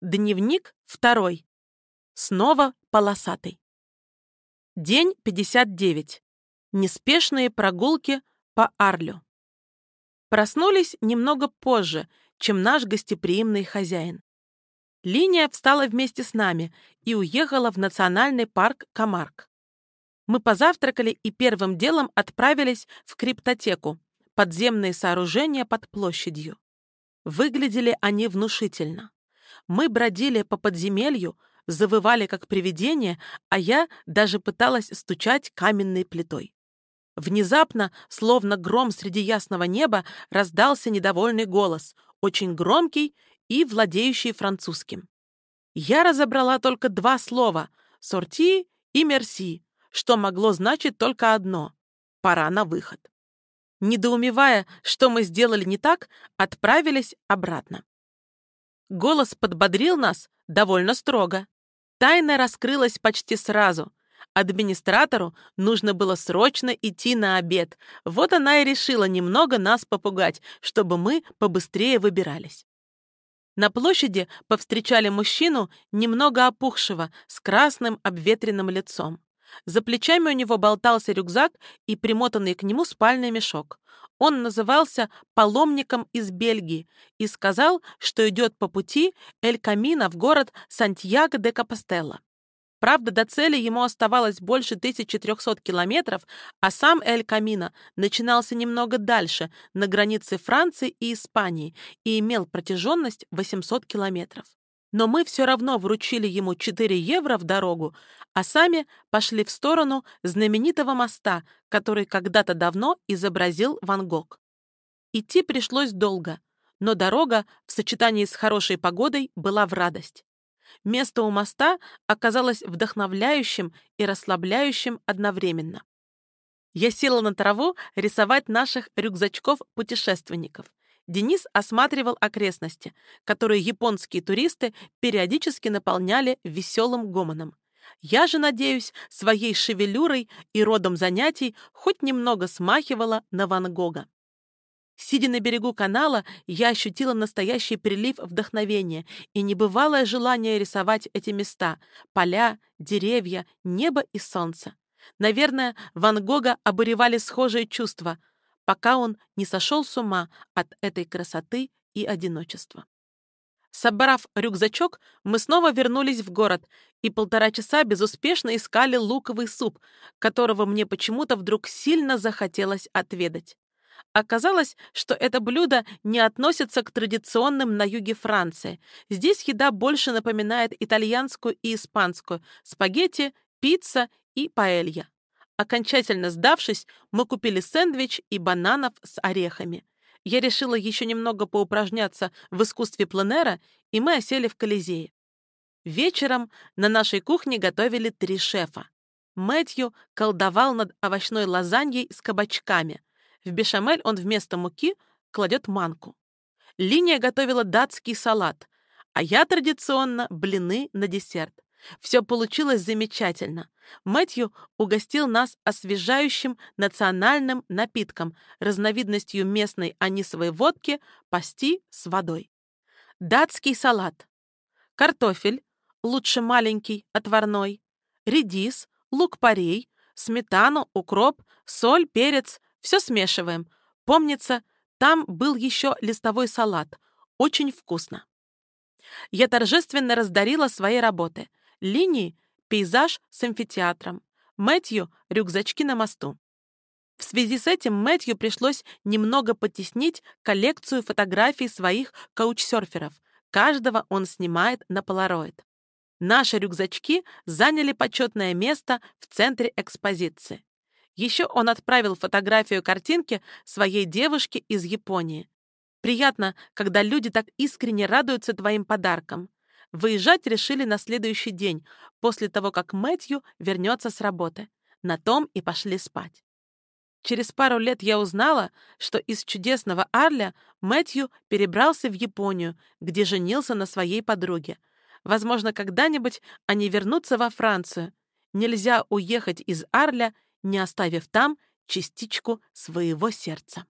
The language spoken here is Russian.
Дневник второй. Снова полосатый. День 59. Неспешные прогулки по Арлю. Проснулись немного позже, чем наш гостеприимный хозяин. Линия встала вместе с нами и уехала в национальный парк Камарк. Мы позавтракали и первым делом отправились в криптотеку, подземные сооружения под площадью. Выглядели они внушительно. Мы бродили по подземелью, завывали как привидения, а я даже пыталась стучать каменной плитой. Внезапно, словно гром среди ясного неба, раздался недовольный голос, очень громкий и владеющий французским. Я разобрала только два слова «сорти» и «мерси», что могло значить только одно — «пора на выход». Недоумевая, что мы сделали не так, отправились обратно. Голос подбодрил нас довольно строго. Тайна раскрылась почти сразу. Администратору нужно было срочно идти на обед. Вот она и решила немного нас попугать, чтобы мы побыстрее выбирались. На площади повстречали мужчину, немного опухшего, с красным обветренным лицом. За плечами у него болтался рюкзак и примотанный к нему спальный мешок. Он назывался паломником из Бельгии и сказал, что идет по пути Эль-Камино в город Сантьяго де Капостелло. Правда, до цели ему оставалось больше 1300 километров, а сам Эль-Камино начинался немного дальше, на границе Франции и Испании, и имел протяженность 800 километров. Но мы все равно вручили ему 4 евро в дорогу, а сами пошли в сторону знаменитого моста, который когда-то давно изобразил Ван Гог. Идти пришлось долго, но дорога в сочетании с хорошей погодой была в радость. Место у моста оказалось вдохновляющим и расслабляющим одновременно. Я села на траву рисовать наших рюкзачков-путешественников. Денис осматривал окрестности, которые японские туристы периодически наполняли веселым гомоном. Я же, надеюсь, своей шевелюрой и родом занятий хоть немного смахивала на Ван Гога. Сидя на берегу канала, я ощутила настоящий прилив вдохновения и небывалое желание рисовать эти места — поля, деревья, небо и солнце. Наверное, Ван Гога обуревали схожие чувства, пока он не сошел с ума от этой красоты и одиночества. Собрав рюкзачок, мы снова вернулись в город и полтора часа безуспешно искали луковый суп, которого мне почему-то вдруг сильно захотелось отведать. Оказалось, что это блюдо не относится к традиционным на юге Франции. Здесь еда больше напоминает итальянскую и испанскую – спагетти, пицца и паэлья. Окончательно сдавшись, мы купили сэндвич и бананов с орехами. Я решила еще немного поупражняться в искусстве пленера, и мы осели в Колизее. Вечером на нашей кухне готовили три шефа. Мэтью колдовал над овощной лазаньей с кабачками. В бешамель он вместо муки кладет манку. Линия готовила датский салат, а я традиционно блины на десерт. Все получилось замечательно. Мэтью угостил нас освежающим национальным напитком, разновидностью местной анисовой водки пасти с водой. Датский салат. Картофель, лучше маленький, отварной, редис, лук-порей, сметану, укроп, соль, перец. Все смешиваем. Помнится, там был еще листовой салат. Очень вкусно. Я торжественно раздарила свои работы линии — пейзаж с амфитеатром, Мэтью — рюкзачки на мосту. В связи с этим Мэтью пришлось немного потеснить коллекцию фотографий своих каучсерферов. Каждого он снимает на полароид. Наши рюкзачки заняли почетное место в центре экспозиции. Еще он отправил фотографию картинки своей девушке из Японии. Приятно, когда люди так искренне радуются твоим подаркам. Выезжать решили на следующий день, после того, как Мэтью вернется с работы. На том и пошли спать. Через пару лет я узнала, что из чудесного Арля Мэтью перебрался в Японию, где женился на своей подруге. Возможно, когда-нибудь они вернутся во Францию. Нельзя уехать из Арля, не оставив там частичку своего сердца.